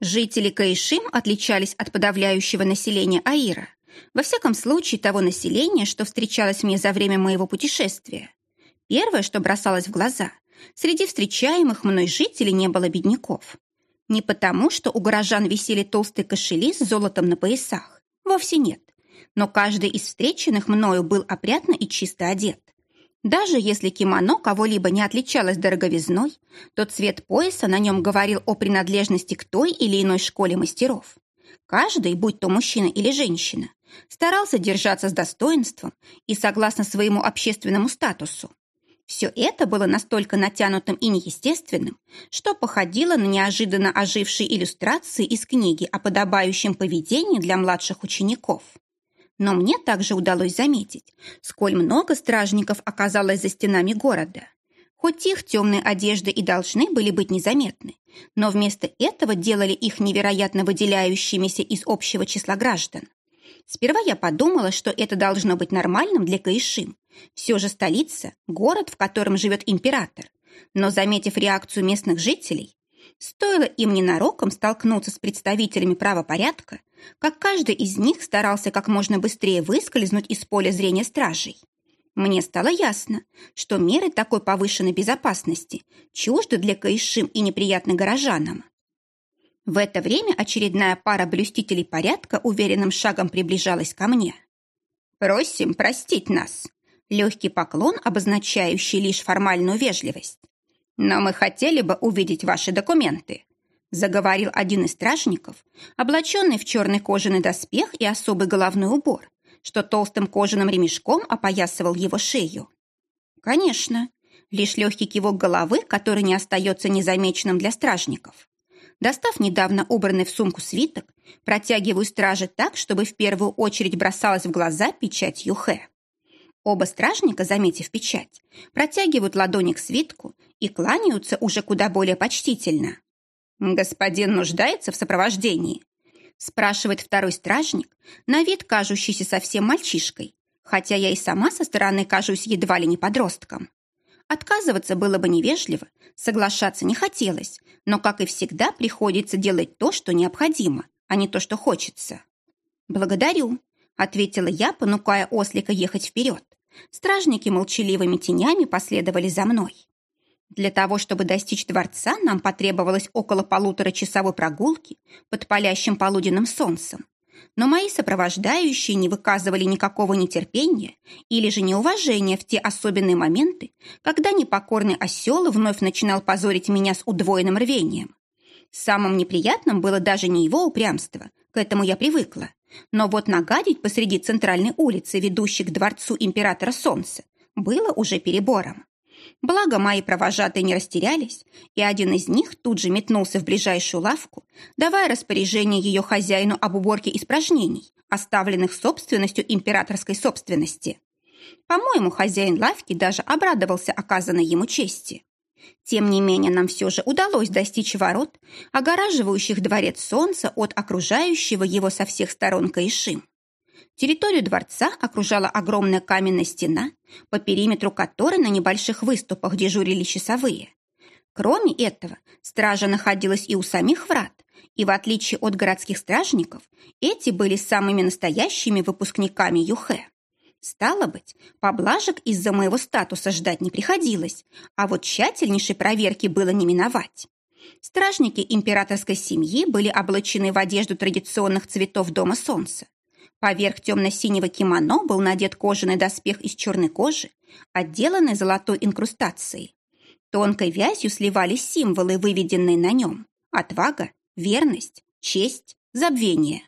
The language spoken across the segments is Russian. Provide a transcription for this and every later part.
Жители Каишим отличались от подавляющего населения Аира, во всяком случае того населения, что встречалось мне за время моего путешествия. Первое, что бросалось в глаза, среди встречаемых мной жителей не было бедняков. Не потому, что у горожан висели толстые кошели с золотом на поясах. Вовсе нет. Но каждый из встреченных мною был опрятно и чисто одет. Даже если кимоно кого-либо не отличалось дороговизной, то цвет пояса на нем говорил о принадлежности к той или иной школе мастеров. Каждый, будь то мужчина или женщина, старался держаться с достоинством и согласно своему общественному статусу. Все это было настолько натянутым и неестественным, что походило на неожиданно ожившие иллюстрации из книги о подобающем поведении для младших учеников. Но мне также удалось заметить, сколь много стражников оказалось за стенами города. Хоть их темные одежды и должны были быть незаметны, но вместо этого делали их невероятно выделяющимися из общего числа граждан. Сперва я подумала, что это должно быть нормальным для Каишим. Все же столица – город, в котором живет император. Но, заметив реакцию местных жителей, стоило им ненароком столкнуться с представителями правопорядка, как каждый из них старался как можно быстрее выскользнуть из поля зрения стражей. Мне стало ясно, что меры такой повышенной безопасности чужды для Каишим и неприятны горожанам. В это время очередная пара блюстителей порядка уверенным шагом приближалась ко мне. «Просим простить нас», легкий поклон, обозначающий лишь формальную вежливость. «Но мы хотели бы увидеть ваши документы заговорил один из стражников, облаченный в черный кожаный доспех и особый головной убор, что толстым кожаным ремешком опоясывал его шею. Конечно, лишь легкий кивок головы, который не остается незамеченным для стражников. Достав недавно убранный в сумку свиток, протягиваю страже так, чтобы в первую очередь бросалась в глаза печать Юхе. Оба стражника, заметив печать, протягивают ладони к свитку и кланяются уже куда более почтительно. «Господин нуждается в сопровождении?» спрашивает второй стражник, на вид кажущийся совсем мальчишкой, хотя я и сама со стороны кажусь едва ли не подростком. Отказываться было бы невежливо, соглашаться не хотелось, но, как и всегда, приходится делать то, что необходимо, а не то, что хочется. «Благодарю», — ответила я, понукая ослика ехать вперед. Стражники молчаливыми тенями последовали за мной. Для того, чтобы достичь дворца, нам потребовалось около полуторачасовой прогулки под палящим полуденным солнцем. Но мои сопровождающие не выказывали никакого нетерпения или же неуважения в те особенные моменты, когда непокорный осел вновь начинал позорить меня с удвоенным рвением. Самым неприятным было даже не его упрямство, к этому я привыкла. Но вот нагадить посреди центральной улицы, ведущей к дворцу императора Солнца, было уже перебором. Благо, мои провожатые не растерялись, и один из них тут же метнулся в ближайшую лавку, давая распоряжение ее хозяину об уборке испражнений, оставленных собственностью императорской собственности. По-моему, хозяин лавки даже обрадовался оказанной ему чести. Тем не менее, нам все же удалось достичь ворот, огораживающих дворец солнца от окружающего его со всех сторон Каишим. Территорию дворца окружала огромная каменная стена, по периметру которой на небольших выступах дежурили часовые. Кроме этого, стража находилась и у самих врат, и в отличие от городских стражников, эти были самыми настоящими выпускниками Юхе. Стало быть, поблажек из-за моего статуса ждать не приходилось, а вот тщательнейшей проверки было не миновать. Стражники императорской семьи были облачены в одежду традиционных цветов Дома Солнца. Поверх темно-синего кимоно был надет кожаный доспех из черной кожи, отделанный золотой инкрустацией. Тонкой вязью сливались символы, выведенные на нем. Отвага, верность, честь, забвение.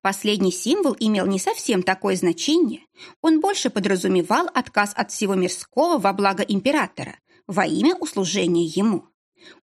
Последний символ имел не совсем такое значение. Он больше подразумевал отказ от всего мирского во благо императора, во имя услужения ему.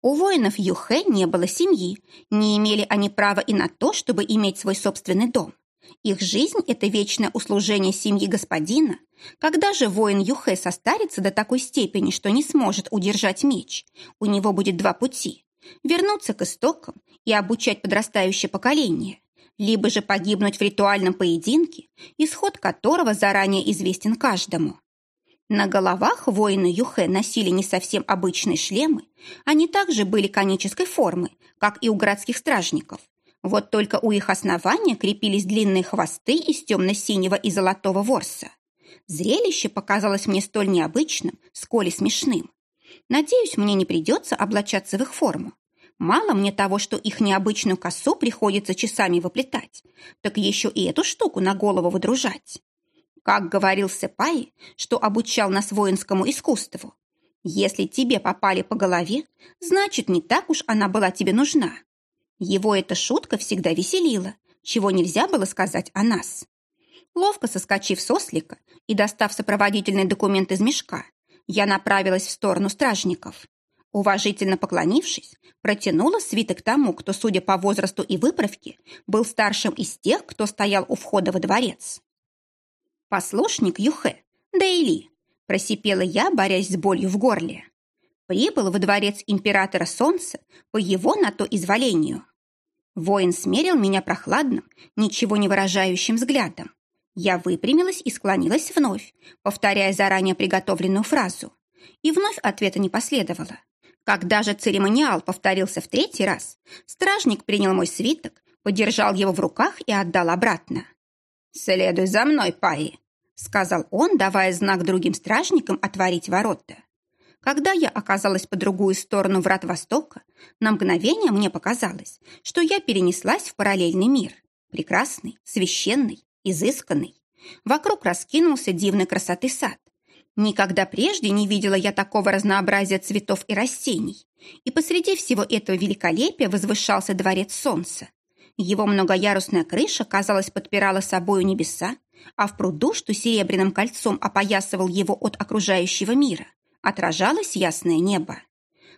У воинов Юхэ не было семьи, не имели они права и на то, чтобы иметь свой собственный дом. Их жизнь – это вечное услужение семьи господина. Когда же воин Юхэ состарится до такой степени, что не сможет удержать меч, у него будет два пути – вернуться к истокам и обучать подрастающее поколение, либо же погибнуть в ритуальном поединке, исход которого заранее известен каждому. На головах воины Юхэ носили не совсем обычные шлемы, они также были конической формы, как и у городских стражников. Вот только у их основания крепились длинные хвосты из темно-синего и золотого ворса. Зрелище показалось мне столь необычным, сколь и смешным. Надеюсь, мне не придется облачаться в их форму. Мало мне того, что их необычную косу приходится часами выплетать, так еще и эту штуку на голову выдружать. Как говорил Сепай, что обучал нас воинскому искусству, если тебе попали по голове, значит, не так уж она была тебе нужна. Его эта шутка всегда веселила, чего нельзя было сказать о нас. Ловко соскочив с ослика и достав сопроводительный документ из мешка, я направилась в сторону стражников. Уважительно поклонившись, протянула свиток тому, кто, судя по возрасту и выправке, был старшим из тех, кто стоял у входа во дворец. «Послушник Юхе, Дейли», – просипела я, борясь с болью в горле. Прибыл во дворец императора Солнца по его на то изволению. Воин смерил меня прохладным, ничего не выражающим взглядом. Я выпрямилась и склонилась вновь, повторяя заранее приготовленную фразу. И вновь ответа не последовало. Когда же церемониал повторился в третий раз, стражник принял мой свиток, подержал его в руках и отдал обратно. «Следуй за мной, Паи», — сказал он, давая знак другим стражникам отворить ворота. Когда я оказалась по другую сторону врат Востока, на мгновение мне показалось, что я перенеслась в параллельный мир. Прекрасный, священный, изысканный. Вокруг раскинулся дивной красоты сад. Никогда прежде не видела я такого разнообразия цветов и растений. И посреди всего этого великолепия возвышался дворец солнца. Его многоярусная крыша, казалось, подпирала собою небеса, а в пруду, что серебряным кольцом опоясывал его от окружающего мира, отражалось ясное небо.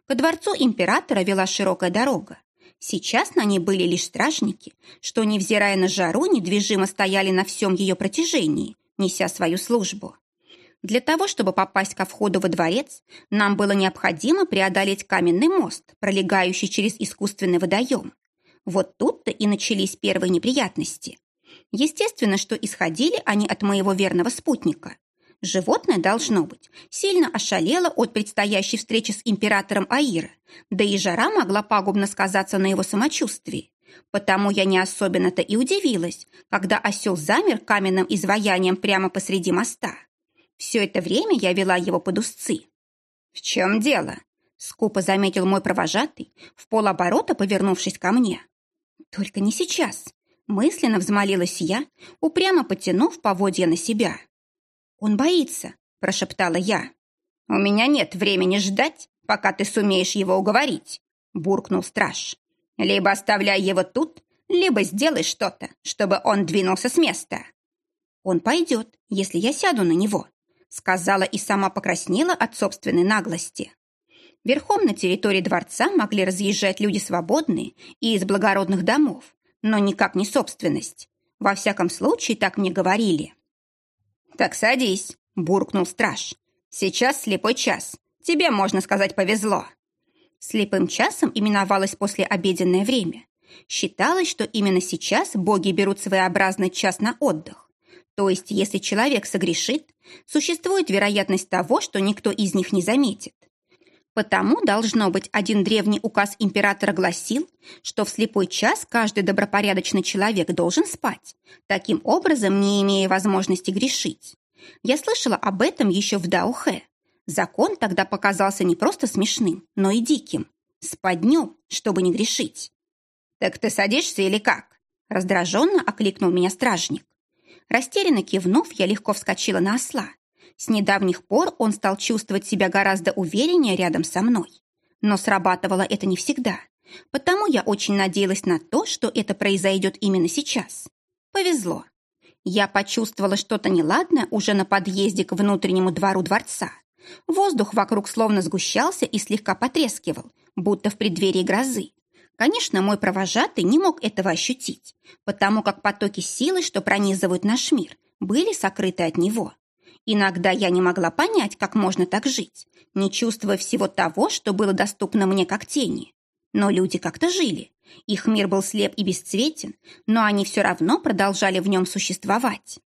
Ко дворцу императора вела широкая дорога. Сейчас на ней были лишь стражники, что, невзирая на жару, недвижимо стояли на всем ее протяжении, неся свою службу. Для того, чтобы попасть ко входу во дворец, нам было необходимо преодолеть каменный мост, пролегающий через искусственный водоем. Вот тут-то и начались первые неприятности. Естественно, что исходили они от моего верного спутника. Животное, должно быть, сильно ошалело от предстоящей встречи с императором Аира, да и жара могла пагубно сказаться на его самочувствии. Потому я не особенно-то и удивилась, когда осел замер каменным изваянием прямо посреди моста. Все это время я вела его под узцы. «В чем дело?» — скупо заметил мой провожатый, в полоборота повернувшись ко мне. «Только не сейчас», — мысленно взмолилась я, упрямо потянув поводья на себя. «Он боится», — прошептала я. «У меня нет времени ждать, пока ты сумеешь его уговорить», — буркнул страж. «Либо оставляй его тут, либо сделай что-то, чтобы он двинулся с места». «Он пойдет, если я сяду на него», — сказала и сама покраснела от собственной наглости. Верхом на территории дворца могли разъезжать люди свободные и из благородных домов, но никак не собственность. Во всяком случае, так мне говорили. «Так садись», – буркнул страж. «Сейчас слепой час. Тебе, можно сказать, повезло». Слепым часом именовалось послеобеденное время. Считалось, что именно сейчас боги берут своеобразный час на отдых. То есть, если человек согрешит, существует вероятность того, что никто из них не заметит. Потому, должно быть, один древний указ императора гласил, что в слепой час каждый добропорядочный человек должен спать, таким образом не имея возможности грешить. Я слышала об этом еще в Даухе. Закон тогда показался не просто смешным, но и диким. Спать днем, чтобы не грешить. «Так ты садишься или как?» Раздраженно окликнул меня стражник. Растерянно кивнув, я легко вскочила на осла. С недавних пор он стал чувствовать себя гораздо увереннее рядом со мной. Но срабатывало это не всегда. Потому я очень надеялась на то, что это произойдет именно сейчас. Повезло. Я почувствовала что-то неладное уже на подъезде к внутреннему двору дворца. Воздух вокруг словно сгущался и слегка потрескивал, будто в преддверии грозы. Конечно, мой провожатый не мог этого ощутить, потому как потоки силы, что пронизывают наш мир, были сокрыты от него. Иногда я не могла понять, как можно так жить, не чувствуя всего того, что было доступно мне как тени. Но люди как-то жили. Их мир был слеп и бесцветен, но они все равно продолжали в нем существовать.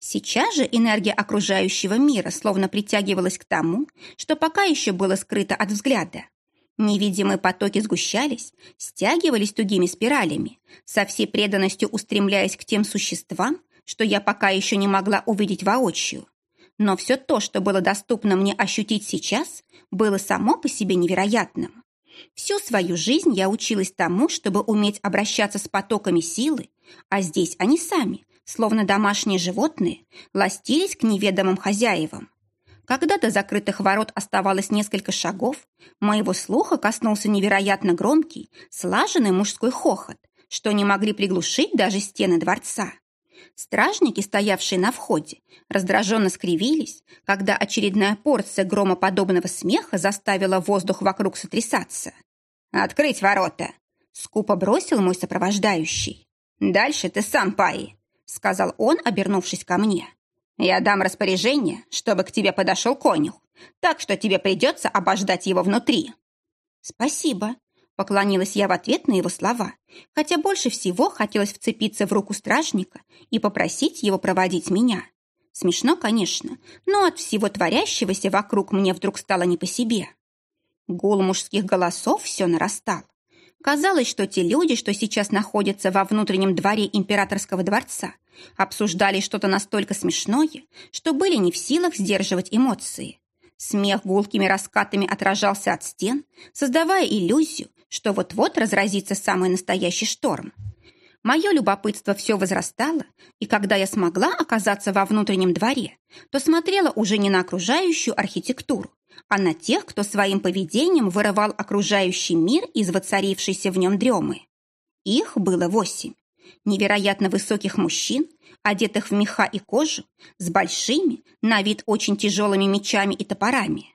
Сейчас же энергия окружающего мира словно притягивалась к тому, что пока еще было скрыто от взгляда. Невидимые потоки сгущались, стягивались тугими спиралями, со всей преданностью устремляясь к тем существам, что я пока еще не могла увидеть воочию. Но все то, что было доступно мне ощутить сейчас, было само по себе невероятным. Всю свою жизнь я училась тому, чтобы уметь обращаться с потоками силы, а здесь они сами, словно домашние животные, ластились к неведомым хозяевам. Когда до закрытых ворот оставалось несколько шагов, моего слуха коснулся невероятно громкий, слаженный мужской хохот, что не могли приглушить даже стены дворца. Стражники, стоявшие на входе, раздраженно скривились, когда очередная порция громоподобного смеха заставила воздух вокруг сотрясаться. «Открыть ворота!» — скупо бросил мой сопровождающий. «Дальше ты сам, Паи», — сказал он, обернувшись ко мне. Я дам распоряжение, чтобы к тебе подошел конюх, так что тебе придется обождать его внутри». «Спасибо», — поклонилась я в ответ на его слова, хотя больше всего хотелось вцепиться в руку стражника и попросить его проводить меня. Смешно, конечно, но от всего творящегося вокруг мне вдруг стало не по себе. Гул мужских голосов все нарастал. Казалось, что те люди, что сейчас находятся во внутреннем дворе императорского дворца, обсуждали что-то настолько смешное, что были не в силах сдерживать эмоции. Смех гулкими раскатами отражался от стен, создавая иллюзию, что вот-вот разразится самый настоящий шторм. Мое любопытство все возрастало, и когда я смогла оказаться во внутреннем дворе, то смотрела уже не на окружающую архитектуру, а на тех, кто своим поведением вырывал окружающий мир из воцарившейся в нем дремы. Их было восемь. Невероятно высоких мужчин, одетых в меха и кожу, с большими, на вид очень тяжелыми мечами и топорами.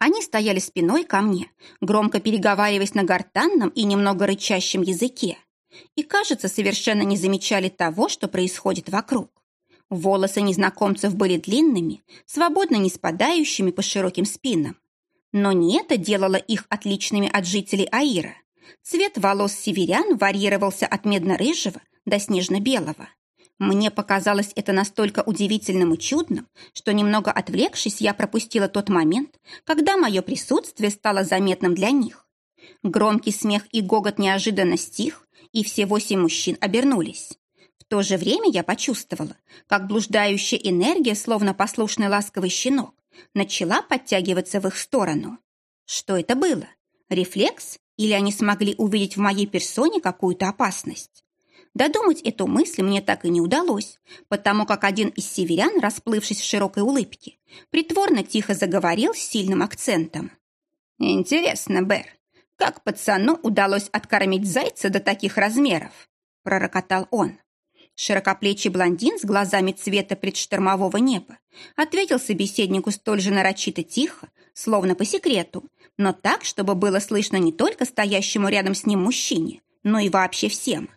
Они стояли спиной ко мне, громко переговариваясь на гортанном и немного рычащем языке, и, кажется, совершенно не замечали того, что происходит вокруг. Волосы незнакомцев были длинными, свободно не спадающими по широким спинам. Но не это делало их отличными от жителей Аира. Цвет волос северян варьировался от медно-рыжего до снежно-белого. Мне показалось это настолько удивительным и чудным, что, немного отвлекшись, я пропустила тот момент, когда мое присутствие стало заметным для них. Громкий смех и гогот неожиданно стих, и все восемь мужчин обернулись то же время я почувствовала, как блуждающая энергия, словно послушный ласковый щенок, начала подтягиваться в их сторону. Что это было? Рефлекс? Или они смогли увидеть в моей персоне какую-то опасность? Додумать эту мысль мне так и не удалось, потому как один из северян, расплывшись в широкой улыбке, притворно тихо заговорил с сильным акцентом. «Интересно, Бэр, как пацану удалось откормить зайца до таких размеров?» – пророкотал он. Широкоплечий блондин с глазами цвета предштормового неба ответил собеседнику столь же нарочито тихо, словно по секрету, но так, чтобы было слышно не только стоящему рядом с ним мужчине, но и вообще всем.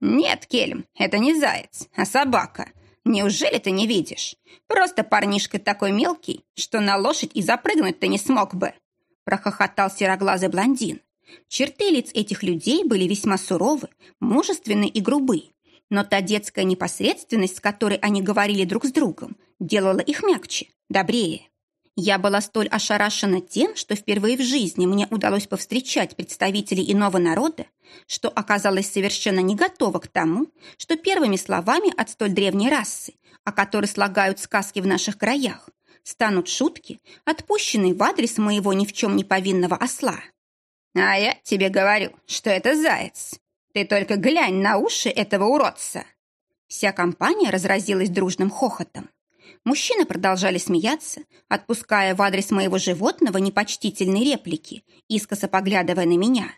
«Нет, Кельм, это не заяц, а собака. Неужели ты не видишь? Просто парнишка такой мелкий, что на лошадь и запрыгнуть ты не смог бы!» прохохотал сероглазый блондин. Черты лиц этих людей были весьма суровы, мужественны и грубы, но та детская непосредственность, с которой они говорили друг с другом, делала их мягче, добрее. Я была столь ошарашена тем, что впервые в жизни мне удалось повстречать представителей иного народа, что оказалась совершенно не готова к тому, что первыми словами от столь древней расы, о которой слагают сказки в наших краях, станут шутки, отпущенные в адрес моего ни в чем не повинного осла. «А я тебе говорю, что это заяц», ты только глянь на уши этого уродца!» Вся компания разразилась дружным хохотом. Мужчины продолжали смеяться, отпуская в адрес моего животного непочтительные реплики, искоса поглядывая на меня.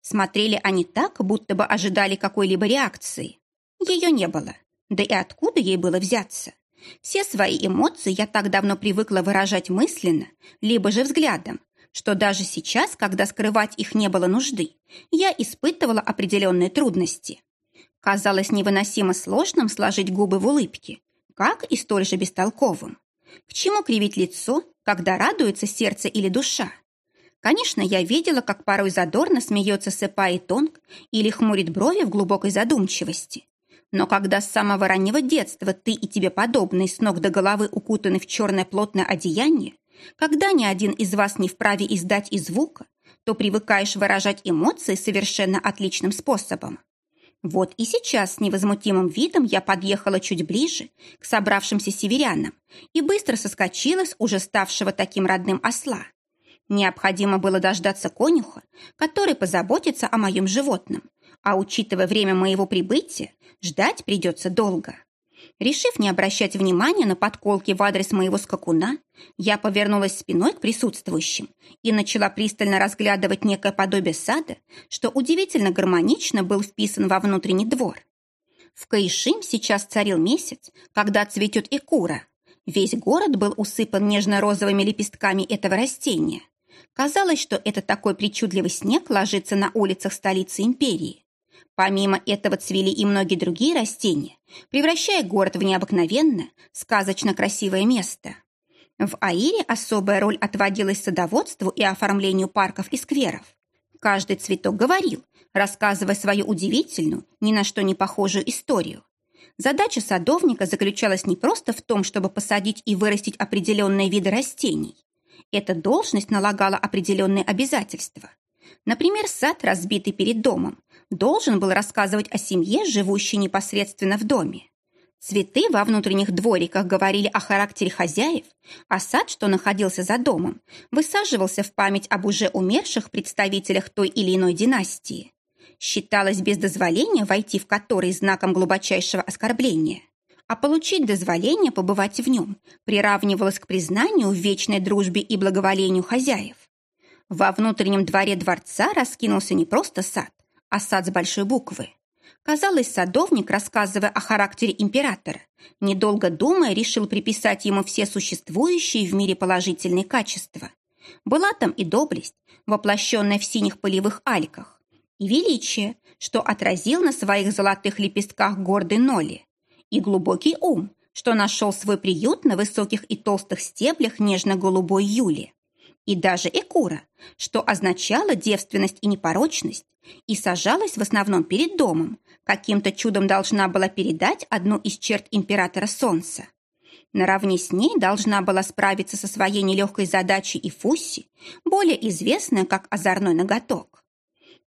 Смотрели они так, будто бы ожидали какой-либо реакции. Ее не было. Да и откуда ей было взяться? Все свои эмоции я так давно привыкла выражать мысленно, либо же взглядом, что даже сейчас, когда скрывать их не было нужды, я испытывала определенные трудности. Казалось невыносимо сложным сложить губы в улыбке, как и столь же бестолковым. К чему кривить лицо, когда радуется сердце или душа? Конечно, я видела, как порой задорно смеется Сэпа и Тонг или хмурит брови в глубокой задумчивости. Но когда с самого раннего детства ты и тебе подобные с ног до головы укутаны в черное плотное одеяние, когда ни один из вас не вправе издать и звука, то привыкаешь выражать эмоции совершенно отличным способом. Вот и сейчас с невозмутимым видом я подъехала чуть ближе к собравшимся северянам и быстро соскочила с уже ставшего таким родным осла. Необходимо было дождаться конюха, который позаботится о моем животном, а учитывая время моего прибытия, ждать придется долго. Решив не обращать внимания на подколки в адрес моего скакуна, я повернулась спиной к присутствующим и начала пристально разглядывать некое подобие сада, что удивительно гармонично был вписан во внутренний двор. В Каишим сейчас царил месяц, когда цветет икура. Весь город был усыпан нежно-розовыми лепестками этого растения. Казалось, что это такой причудливый снег ложится на улицах столицы империи. Помимо этого цвели и многие другие растения, превращая город в необыкновенное, сказочно красивое место. В Аире особая роль отводилась садоводству и оформлению парков и скверов. Каждый цветок говорил, рассказывая свою удивительную, ни на что не похожую историю. Задача садовника заключалась не просто в том, чтобы посадить и вырастить определенные виды растений. Эта должность налагала определенные обязательства. Например, сад, разбитый перед домом, должен был рассказывать о семье, живущей непосредственно в доме. Цветы во внутренних двориках говорили о характере хозяев, а сад, что находился за домом, высаживался в память об уже умерших представителях той или иной династии. Считалось без дозволения войти в который знаком глубочайшего оскорбления, а получить дозволение побывать в нем приравнивалось к признанию в вечной дружбе и благоволению хозяев. Во внутреннем дворе дворца раскинулся не просто сад, а сад с большой буквы. Казалось, садовник, рассказывая о характере императора, недолго думая, решил приписать ему все существующие в мире положительные качества. Была там и доблесть, воплощенная в синих полевых альках, и величие, что отразил на своих золотых лепестках гордый Ноли, и глубокий ум, что нашел свой приют на высоких и толстых стеблях нежно-голубой Юли и даже Экура, что означало девственность и непорочность, и сажалась в основном перед домом, каким-то чудом должна была передать одну из черт императора Солнца. Наравне с ней должна была справиться со своей нелегкой задачей и Фусси, более известная как озорной ноготок.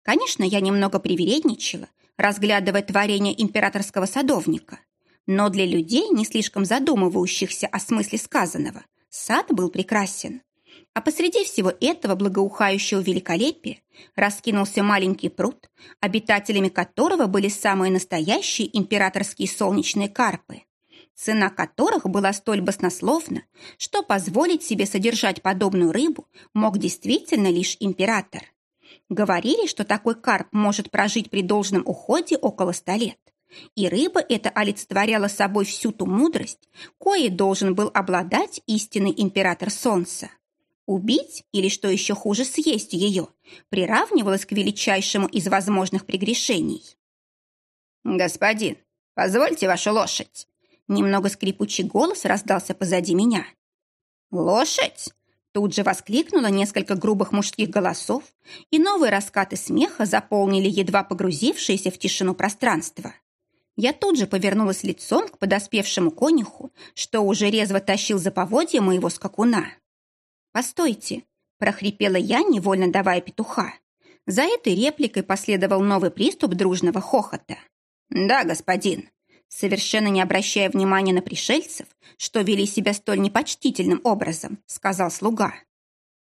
Конечно, я немного привередничала, разглядывая творение императорского садовника, но для людей, не слишком задумывающихся о смысле сказанного, сад был прекрасен. А посреди всего этого благоухающего великолепия раскинулся маленький пруд, обитателями которого были самые настоящие императорские солнечные карпы, цена которых была столь баснословна, что позволить себе содержать подобную рыбу мог действительно лишь император. Говорили, что такой карп может прожить при должном уходе около ста лет. И рыба эта олицетворяла собой всю ту мудрость, коей должен был обладать истинный император Солнца. Убить или, что еще хуже, съесть ее приравнивалось к величайшему из возможных прегрешений. «Господин, позвольте вашу лошадь!» Немного скрипучий голос раздался позади меня. «Лошадь?» Тут же воскликнуло несколько грубых мужских голосов, и новые раскаты смеха заполнили едва погрузившееся в тишину пространство. Я тут же повернулась лицом к подоспевшему конюху, что уже резво тащил за поводья моего скакуна. «Постойте!» – прохрипела я, невольно давая петуха. За этой репликой последовал новый приступ дружного хохота. «Да, господин!» Совершенно не обращая внимания на пришельцев, что вели себя столь непочтительным образом, сказал слуга.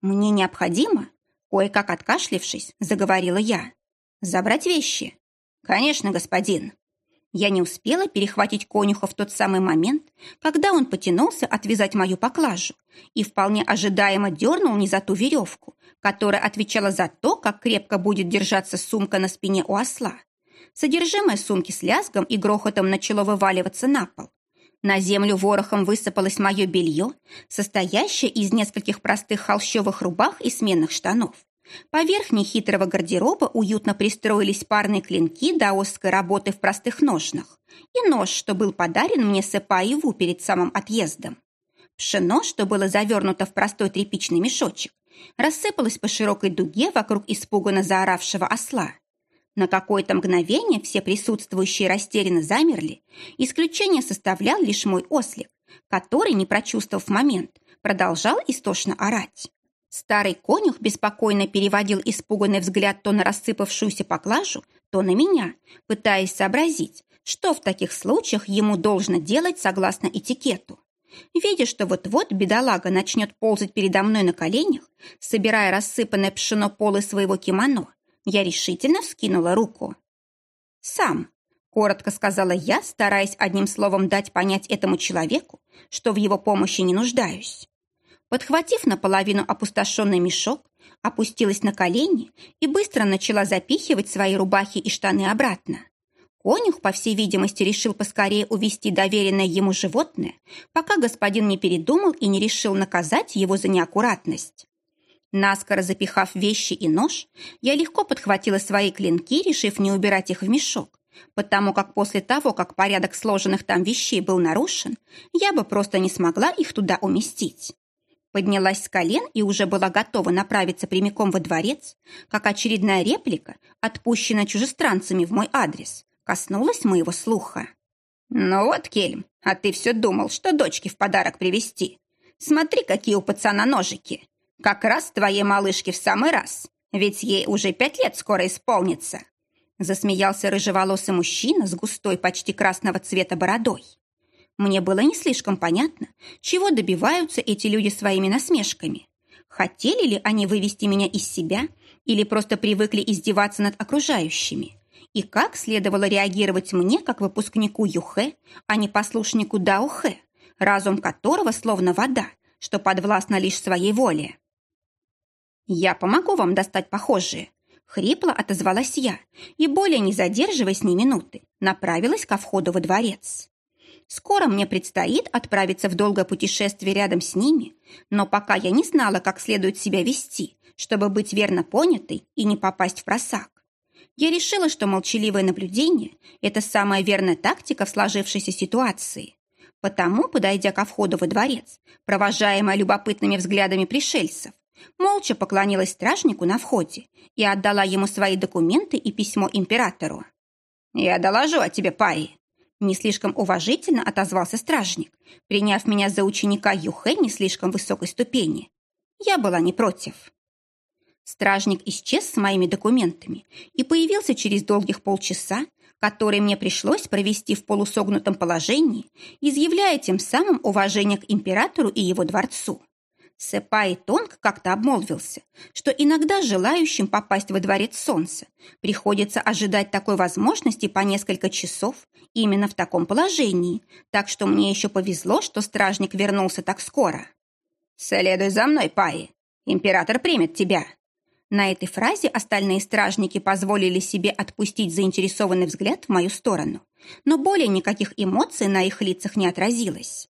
«Мне необходимо?» Кое-как откашлившись, заговорила я. «Забрать вещи?» «Конечно, господин!» Я не успела перехватить конюха в тот самый момент, когда он потянулся отвязать мою поклажу и вполне ожидаемо дернул не за ту веревку, которая отвечала за то, как крепко будет держаться сумка на спине у осла. Содержимое сумки с лязгом и грохотом начало вываливаться на пол. На землю ворохом высыпалось мое белье, состоящее из нескольких простых холщовых рубах и сменных штанов. Поверх нехитрого гардероба уютно пристроились парные клинки даосской работы в простых ножнах и нож, что был подарен мне Сэпаеву перед самым отъездом. Пшено, что было завернуто в простой тряпичный мешочек, рассыпалось по широкой дуге вокруг испуганно заоравшего осла. На какое-то мгновение все присутствующие растерянно замерли. Исключение составлял лишь мой ослик, который, не прочувствовав момент, продолжал истошно орать. Старый конюх беспокойно переводил испуганный взгляд то на рассыпавшуюся поклажу, то на меня, пытаясь сообразить, что в таких случаях ему должно делать согласно этикету. Видя, что вот-вот бедолага начнет ползать передо мной на коленях, собирая рассыпанное пшено полы своего кимоно, я решительно вскинула руку. «Сам», — коротко сказала я, стараясь одним словом дать понять этому человеку, что в его помощи не нуждаюсь. Подхватив наполовину опустошенный мешок, опустилась на колени и быстро начала запихивать свои рубахи и штаны обратно. Конюх, по всей видимости, решил поскорее увести доверенное ему животное, пока господин не передумал и не решил наказать его за неаккуратность. Наскоро запихав вещи и нож, я легко подхватила свои клинки, решив не убирать их в мешок, потому как после того, как порядок сложенных там вещей был нарушен, я бы просто не смогла их туда уместить. Поднялась с колен и уже была готова направиться прямиком во дворец, как очередная реплика, отпущенная чужестранцами в мой адрес, коснулась моего слуха. «Ну вот, Кельм, а ты все думал, что дочке в подарок привезти. Смотри, какие у пацана ножики. Как раз твоей малышке в самый раз, ведь ей уже пять лет скоро исполнится. Засмеялся рыжеволосый мужчина с густой, почти красного цвета бородой. Мне было не слишком понятно, чего добиваются эти люди своими насмешками. Хотели ли они вывести меня из себя или просто привыкли издеваться над окружающими? И как следовало реагировать мне, как выпускнику Юхэ, а не послушнику Даохэ, разум которого словно вода, что подвластна лишь своей воле? «Я помогу вам достать похожие», — хрипло отозвалась я и, более не задерживаясь ни минуты, направилась ко входу во дворец. Скоро мне предстоит отправиться в долгое путешествие рядом с ними, но пока я не знала, как следует себя вести, чтобы быть верно понятой и не попасть в просак. Я решила, что молчаливое наблюдение – это самая верная тактика в сложившейся ситуации. Потому, подойдя ко входу во дворец, провожаемая любопытными взглядами пришельцев, молча поклонилась стражнику на входе и отдала ему свои документы и письмо императору. «Я доложу о тебе, Пари», — не слишком уважительно отозвался стражник, приняв меня за ученика Юхэ не слишком высокой ступени. Я была не против. Стражник исчез с моими документами и появился через долгих полчаса, которые мне пришлось провести в полусогнутом положении, изъявляя тем самым уважение к императору и его дворцу. Сэпай Тонг как-то обмолвился, что иногда желающим попасть во дворец солнца приходится ожидать такой возможности по несколько часов именно в таком положении, так что мне еще повезло, что стражник вернулся так скоро. «Следуй за мной, Паи. Император примет тебя». На этой фразе остальные стражники позволили себе отпустить заинтересованный взгляд в мою сторону, но более никаких эмоций на их лицах не отразилось.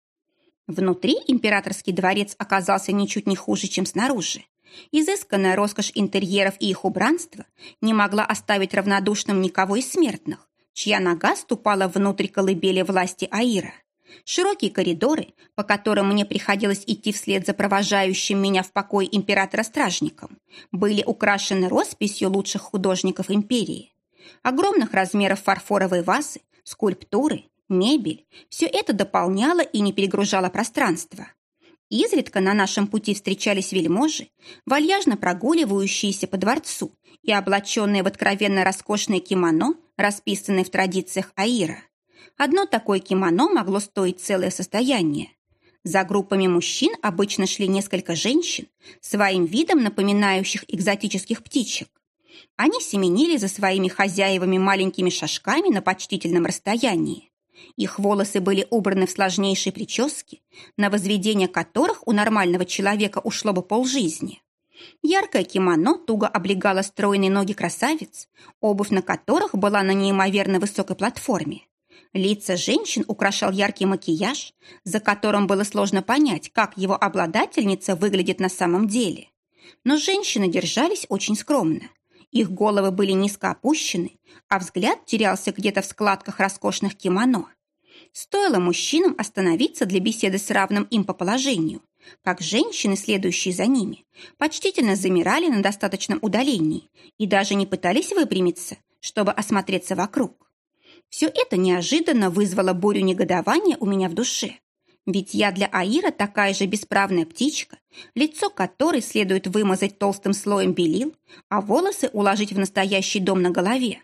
Внутри императорский дворец оказался ничуть не хуже, чем снаружи. Изысканная роскошь интерьеров и их убранства не могла оставить равнодушным никого из смертных, чья нога ступала внутрь колыбели власти Аира. Широкие коридоры, по которым мне приходилось идти вслед за провожающим меня в покой императора-стражником, были украшены росписью лучших художников империи. Огромных размеров фарфоровые вазы, скульптуры, мебель – все это дополняло и не перегружало пространство. Изредка на нашем пути встречались вельможи, вальяжно прогуливающиеся по дворцу и облаченные в откровенно роскошное кимоно, расписанное в традициях Аира. Одно такое кимоно могло стоить целое состояние. За группами мужчин обычно шли несколько женщин, своим видом напоминающих экзотических птичек. Они семенили за своими хозяевами маленькими шажками на почтительном расстоянии. Их волосы были убраны в сложнейшие прически, на возведение которых у нормального человека ушло бы полжизни. Яркое кимоно туго облегало стройные ноги красавиц, обувь на которых была на неимоверно высокой платформе. Лица женщин украшал яркий макияж, за которым было сложно понять, как его обладательница выглядит на самом деле. Но женщины держались очень скромно. Их головы были низко опущены, а взгляд терялся где-то в складках роскошных кимоно. Стоило мужчинам остановиться для беседы с равным им по положению, как женщины, следующие за ними, почтительно замирали на достаточном удалении и даже не пытались выпрямиться, чтобы осмотреться вокруг. Все это неожиданно вызвало бурю негодования у меня в душе. Ведь я для Аира такая же бесправная птичка, лицо которой следует вымазать толстым слоем белил, а волосы уложить в настоящий дом на голове.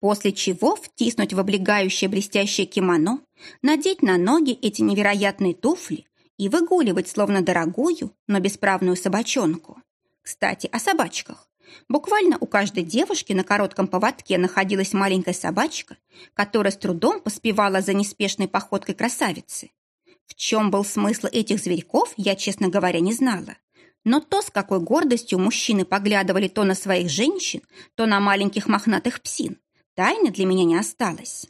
После чего втиснуть в облегающее блестящее кимоно, надеть на ноги эти невероятные туфли и выгуливать словно дорогую, но бесправную собачонку. Кстати, о собачках. Буквально у каждой девушки на коротком поводке находилась маленькая собачка, которая с трудом поспевала за неспешной походкой красавицы. В чем был смысл этих зверьков, я, честно говоря, не знала. Но то, с какой гордостью мужчины поглядывали то на своих женщин, то на маленьких мохнатых псин, тайны для меня не осталось.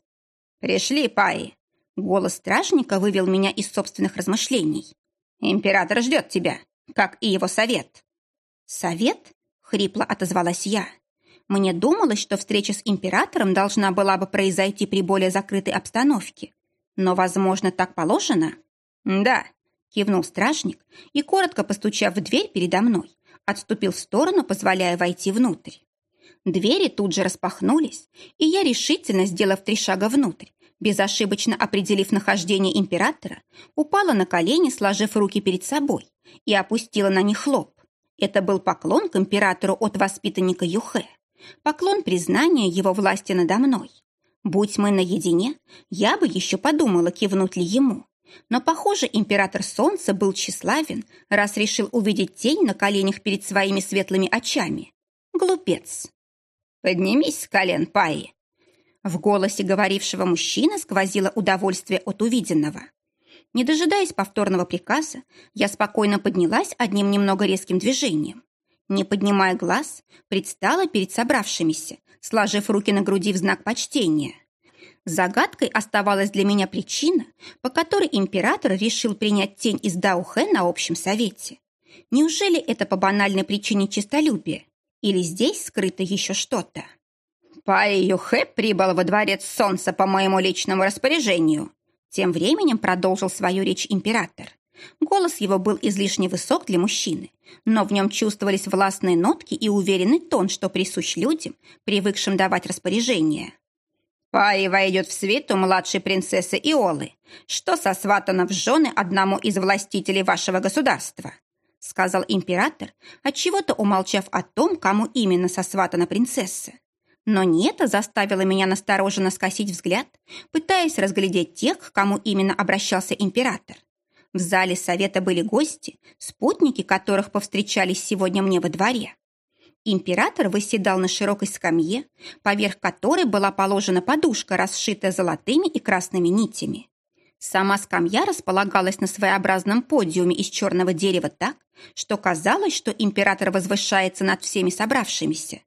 «Пришли, Паи!» Голос стражника вывел меня из собственных размышлений. «Император ждет тебя, как и его совет». «Совет?» — хрипло отозвалась я. Мне думалось, что встреча с императором должна была бы произойти при более закрытой обстановке. Но, возможно, так положено? «Да», — кивнул стражник и, коротко постучав в дверь передо мной, отступил в сторону, позволяя войти внутрь. Двери тут же распахнулись, и я, решительно сделав три шага внутрь, безошибочно определив нахождение императора, упала на колени, сложив руки перед собой, и опустила на них лоб. Это был поклон к императору от воспитанника Юхе. Поклон признания его власти надо мной. Будь мы наедине, я бы еще подумала, кивнуть ли ему. Но, похоже, император Солнца был тщеславен, раз решил увидеть тень на коленях перед своими светлыми очами. Глупец. «Поднимись с колен, Паи!» В голосе говорившего мужчины сквозило удовольствие от увиденного. Не дожидаясь повторного приказа, я спокойно поднялась одним немного резким движением. Не поднимая глаз, предстала перед собравшимися, сложив руки на груди в знак почтения. Загадкой оставалась для меня причина, по которой император решил принять тень из Даухэ на общем совете. Неужели это по банальной причине честолюбия? Или здесь скрыто еще что-то? Пай Юхэ прибыл во дворец солнца по моему личному распоряжению. Тем временем продолжил свою речь император. Голос его был излишне высок для мужчины, но в нем чувствовались властные нотки и уверенный тон, что присущ людям, привыкшим давать распоряжения. Пай войдет в свиту младшей принцессы Иолы, что сосватано в жены одному из властителей вашего государства, сказал император, отчего-то умолчав о том, кому именно сосватана принцесса. Но не это заставило меня настороженно скосить взгляд, пытаясь разглядеть тех, к кому именно обращался император. В зале совета были гости, спутники которых повстречались сегодня мне во дворе. Император выседал на широкой скамье, поверх которой была положена подушка, расшитая золотыми и красными нитями. Сама скамья располагалась на своеобразном подиуме из черного дерева так, что казалось, что император возвышается над всеми собравшимися.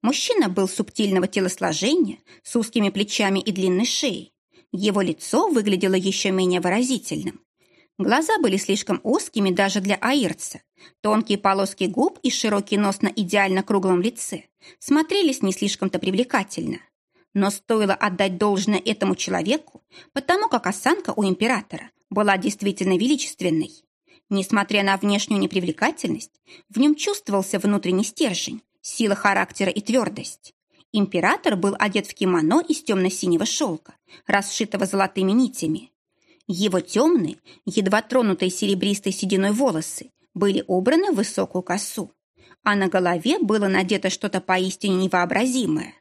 Мужчина был субтильного телосложения, с узкими плечами и длинной шеей. Его лицо выглядело еще менее выразительным. Глаза были слишком узкими даже для аирца. Тонкие полоски губ и широкий нос на идеально круглом лице смотрелись не слишком-то привлекательно. Но стоило отдать должное этому человеку, потому как осанка у императора была действительно величественной. Несмотря на внешнюю непривлекательность, в нем чувствовался внутренний стержень, сила характера и твердость. Император был одет в кимоно из темно-синего шелка, расшитого золотыми нитями. Его темные, едва тронутые серебристой сединой волосы были убраны в высокую косу, а на голове было надето что-то поистине невообразимое.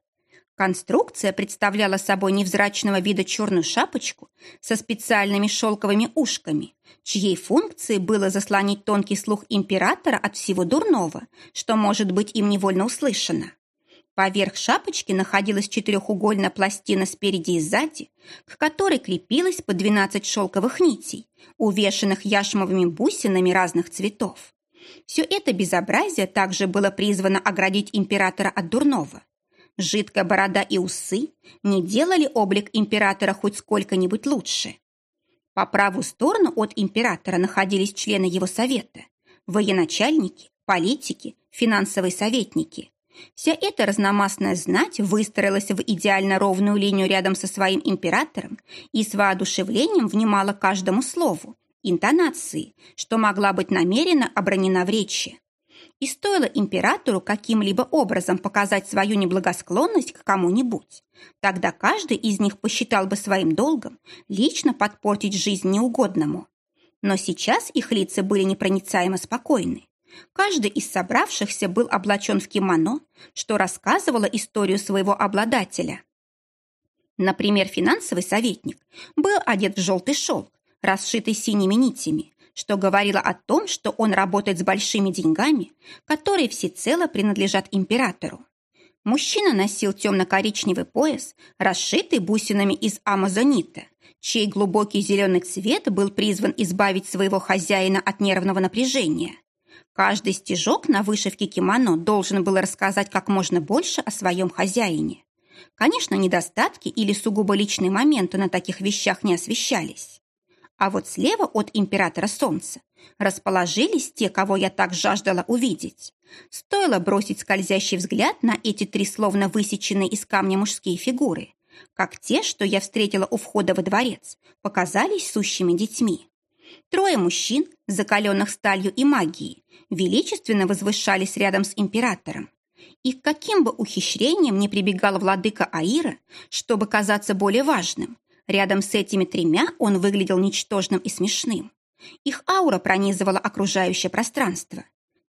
Конструкция представляла собой невзрачного вида черную шапочку со специальными шелковыми ушками, чьей функцией было заслонить тонкий слух императора от всего дурного, что может быть им невольно услышано. Поверх шапочки находилась четырехугольная пластина спереди и сзади, к которой крепилась по 12 шелковых нитей, увешанных яшмовыми бусинами разных цветов. Все это безобразие также было призвано оградить императора от дурного – Жидкая борода и усы не делали облик императора хоть сколько-нибудь лучше. По правую сторону от императора находились члены его совета, военачальники, политики, финансовые советники. Вся эта разномастная знать выстроилась в идеально ровную линию рядом со своим императором и с воодушевлением внимала каждому слову, интонации, что могла быть намеренно обронена в речи. И стоило императору каким-либо образом показать свою неблагосклонность к кому-нибудь, тогда каждый из них посчитал бы своим долгом лично подпортить жизнь неугодному. Но сейчас их лица были непроницаемо спокойны. Каждый из собравшихся был облачен в кимоно, что рассказывало историю своего обладателя. Например, финансовый советник был одет в желтый шелк, расшитый синими нитями, что говорило о том, что он работает с большими деньгами, которые всецело принадлежат императору. Мужчина носил темно-коричневый пояс, расшитый бусинами из амазонита, чей глубокий зеленый цвет был призван избавить своего хозяина от нервного напряжения. Каждый стежок на вышивке кимоно должен был рассказать как можно больше о своем хозяине. Конечно, недостатки или сугубо личные моменты на таких вещах не освещались. А вот слева от императора солнца расположились те, кого я так жаждала увидеть. Стоило бросить скользящий взгляд на эти три словно высеченные из камня мужские фигуры, как те, что я встретила у входа во дворец, показались сущими детьми. Трое мужчин, закаленных сталью и магией, величественно возвышались рядом с императором. И к каким бы ухищрением ни прибегал владыка Аира, чтобы казаться более важным, рядом с этими тремя он выглядел ничтожным и смешным. Их аура пронизывала окружающее пространство.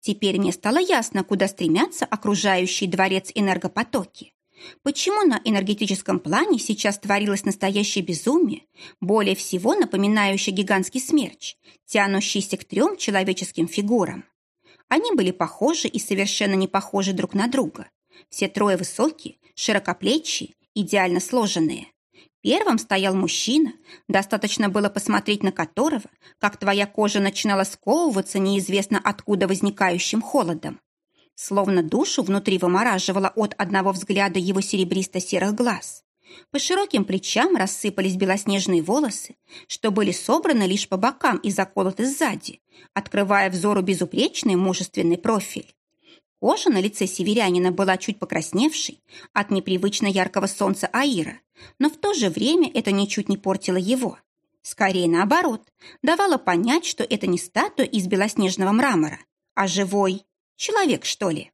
Теперь мне стало ясно, куда стремятся окружающие дворец энергопотоки. Почему на энергетическом плане сейчас творилось настоящее безумие, более всего напоминающее гигантский смерч, тянущийся к трем человеческим фигурам? Они были похожи и совершенно не похожи друг на друга. Все трое высокие, широкоплечие, идеально сложенные. Первым стоял мужчина, достаточно было посмотреть на которого, как твоя кожа начинала сковываться неизвестно откуда возникающим холодом. Словно душу внутри вымораживало от одного взгляда его серебристо-серых глаз. По широким плечам рассыпались белоснежные волосы, что были собраны лишь по бокам и заколоты сзади, открывая взору безупречный мужественный профиль. Кожа на лице северянина была чуть покрасневшей от непривычно яркого солнца Аира, но в то же время это ничуть не портило его. Скорее наоборот, давало понять, что это не статуя из белоснежного мрамора, а живой человек, что ли.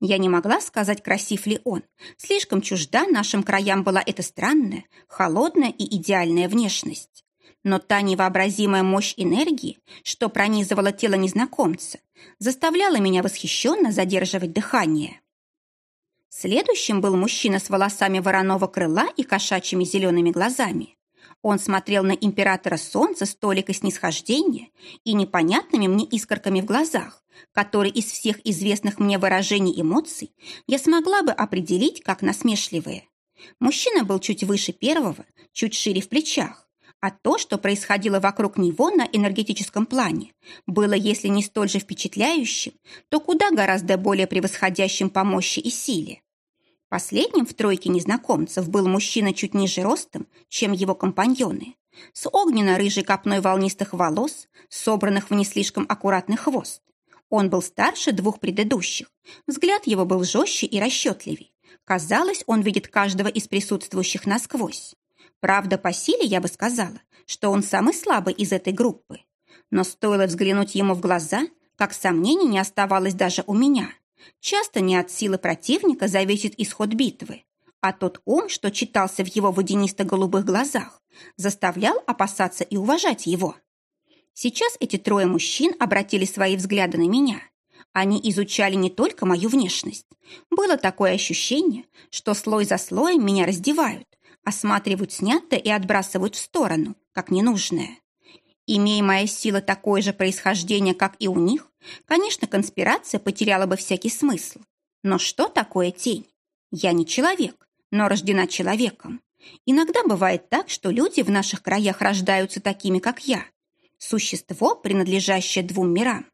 Я не могла сказать, красив ли он. Слишком чужда нашим краям была эта странная, холодная и идеальная внешность. Но та невообразимая мощь энергии, что пронизывала тело незнакомца, заставляла меня восхищенно задерживать дыхание. Следующим был мужчина с волосами вороного крыла и кошачьими зелеными глазами. Он смотрел на императора солнца с толикой снисхождения и непонятными мне искорками в глазах, которые из всех известных мне выражений эмоций я смогла бы определить как насмешливые. Мужчина был чуть выше первого, чуть шире в плечах, а то, что происходило вокруг него на энергетическом плане, было, если не столь же впечатляющим, то куда гораздо более превосходящим по мощи и силе. Последним в тройке незнакомцев был мужчина чуть ниже ростом, чем его компаньоны, с огненно-рыжей копной волнистых волос, собранных в не слишком аккуратный хвост. Он был старше двух предыдущих. Взгляд его был жестче и расчетливей. Казалось, он видит каждого из присутствующих насквозь. Правда, по силе я бы сказала, что он самый слабый из этой группы. Но стоило взглянуть ему в глаза, как сомнений не оставалось даже у меня – Часто не от силы противника зависит исход битвы, а тот ум, что читался в его водянисто-голубых глазах, заставлял опасаться и уважать его. Сейчас эти трое мужчин обратили свои взгляды на меня. Они изучали не только мою внешность. Было такое ощущение, что слой за слоем меня раздевают, осматривают снятое и отбрасывают в сторону, как ненужное. Имея моя сила такое же происхождение, как и у них, конечно, конспирация потеряла бы всякий смысл. Но что такое тень? Я не человек, но рождена человеком. Иногда бывает так, что люди в наших краях рождаются такими, как я. Существо, принадлежащее двум мирам.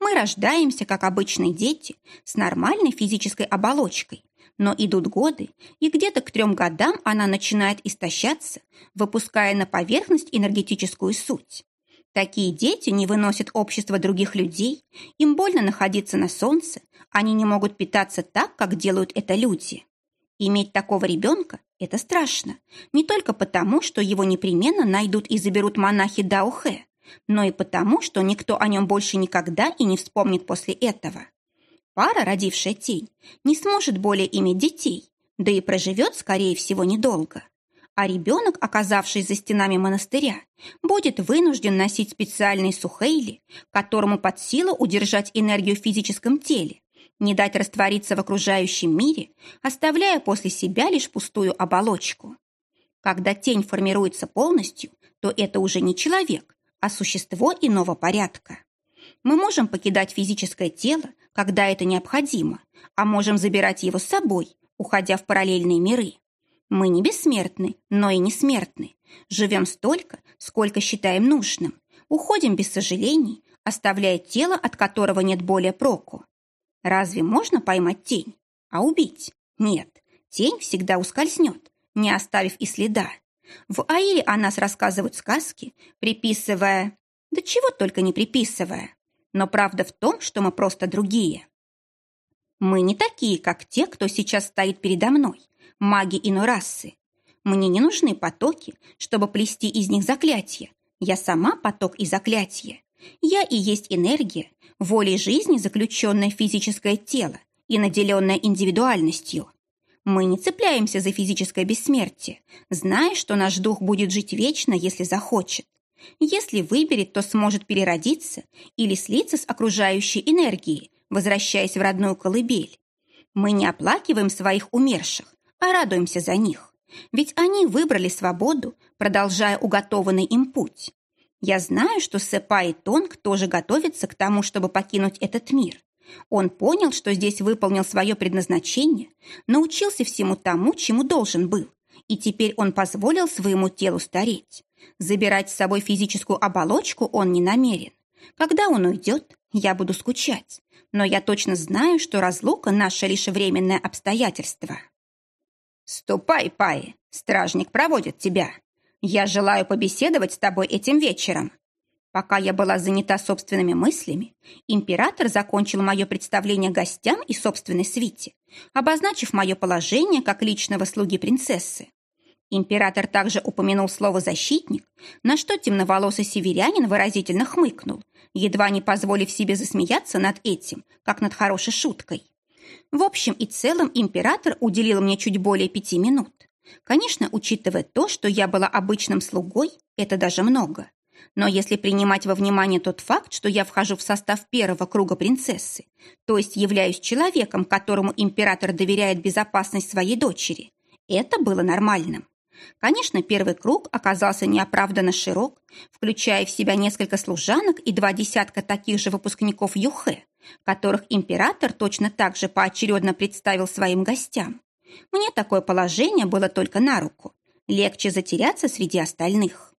Мы рождаемся, как обычные дети, с нормальной физической оболочкой. Но идут годы, и где-то к трем годам она начинает истощаться, выпуская на поверхность энергетическую суть. Такие дети не выносят общество других людей, им больно находиться на солнце, они не могут питаться так, как делают это люди. Иметь такого ребенка – это страшно, не только потому, что его непременно найдут и заберут монахи Даухэ, но и потому, что никто о нем больше никогда и не вспомнит после этого. Пара, родившая тень, не сможет более иметь детей, да и проживет, скорее всего, недолго. А ребенок, оказавшись за стенами монастыря, будет вынужден носить специальные сухейли, которому под силу удержать энергию в физическом теле, не дать раствориться в окружающем мире, оставляя после себя лишь пустую оболочку. Когда тень формируется полностью, то это уже не человек, а существо иного порядка. Мы можем покидать физическое тело, когда это необходимо, а можем забирать его с собой, уходя в параллельные миры. Мы не бессмертны, но и не смертны. Живем столько, сколько считаем нужным. Уходим без сожалений, оставляя тело, от которого нет более проку. Разве можно поймать тень? А убить? Нет. Тень всегда ускользнет, не оставив и следа. В Аиле о нас рассказывают сказки, приписывая... Да чего только не приписывая. Но правда в том, что мы просто другие. Мы не такие, как те, кто сейчас стоит передо мной, маги иной расы. Мне не нужны потоки, чтобы плести из них заклятия. Я сама поток и заклятие. Я и есть энергия, волей жизни заключенное физическое тело и наделенное индивидуальностью. Мы не цепляемся за физическое бессмертие, зная, что наш дух будет жить вечно, если захочет. Если выберет, то сможет переродиться или слиться с окружающей энергией, возвращаясь в родную колыбель. Мы не оплакиваем своих умерших, а радуемся за них. Ведь они выбрали свободу, продолжая уготованный им путь. Я знаю, что Сэпа и Тонг тоже готовятся к тому, чтобы покинуть этот мир. Он понял, что здесь выполнил свое предназначение, научился всему тому, чему должен был, и теперь он позволил своему телу стареть. Забирать с собой физическую оболочку он не намерен. Когда он уйдет, я буду скучать, но я точно знаю, что разлука – наше лишь временное обстоятельство. «Ступай, Пай, стражник проводит тебя. Я желаю побеседовать с тобой этим вечером». Пока я была занята собственными мыслями, император закончил мое представление гостям и собственной свите, обозначив мое положение как личного слуги принцессы. Император также упомянул слово «защитник», на что темноволосый северянин выразительно хмыкнул, едва не позволив себе засмеяться над этим, как над хорошей шуткой. В общем и целом император уделил мне чуть более пяти минут. Конечно, учитывая то, что я была обычным слугой, это даже много. Но если принимать во внимание тот факт, что я вхожу в состав первого круга принцессы, то есть являюсь человеком, которому император доверяет безопасность своей дочери, это было нормальным. Конечно, первый круг оказался неоправданно широк, включая в себя несколько служанок и два десятка таких же выпускников Юхэ, которых император точно так же поочередно представил своим гостям. Мне такое положение было только на руку. Легче затеряться среди остальных.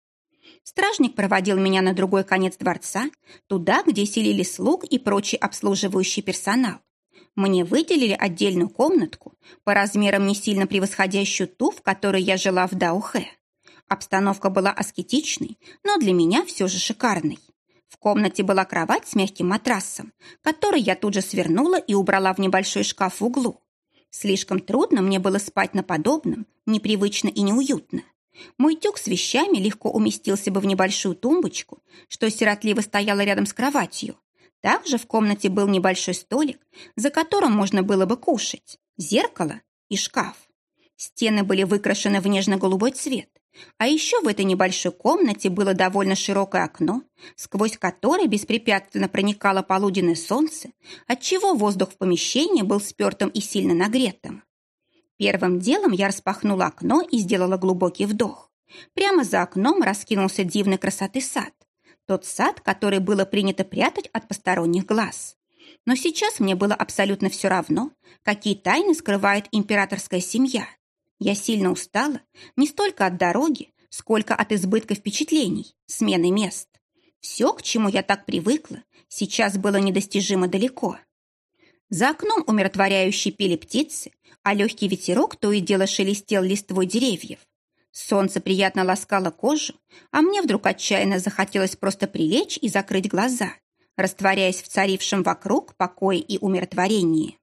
Стражник проводил меня на другой конец дворца, туда, где селили слуг и прочий обслуживающий персонал. Мне выделили отдельную комнатку, по размерам не сильно превосходящую ту, в которой я жила в Даухе. Обстановка была аскетичной, но для меня все же шикарной. В комнате была кровать с мягким матрасом, который я тут же свернула и убрала в небольшой шкаф в углу. Слишком трудно мне было спать на подобном, непривычно и неуютно. Мой тюк с вещами легко уместился бы в небольшую тумбочку, что сиротливо стояла рядом с кроватью, также в комнате был небольшой столик, за которым можно было бы кушать, зеркало и шкаф. Стены были выкрашены в нежно-голубой цвет, а еще в этой небольшой комнате было довольно широкое окно, сквозь которое беспрепятственно проникало полуденное солнце, отчего воздух в помещении был спертым и сильно нагретым. Первым делом я распахнула окно и сделала глубокий вдох. Прямо за окном раскинулся дивной красоты сад, тот сад, который было принято прятать от посторонних глаз. Но сейчас мне было абсолютно все равно, какие тайны скрывает императорская семья. Я сильно устала не столько от дороги, сколько от избытка впечатлений, смены мест. Все, к чему я так привыкла, сейчас было недостижимо далеко. За окном умиротворяющие пели птицы, а легкий ветерок то и дело шелестел листвой деревьев. Солнце приятно ласкало кожу, а мне вдруг отчаянно захотелось просто прилечь и закрыть глаза, растворяясь в царившем вокруг покое и умиротворении.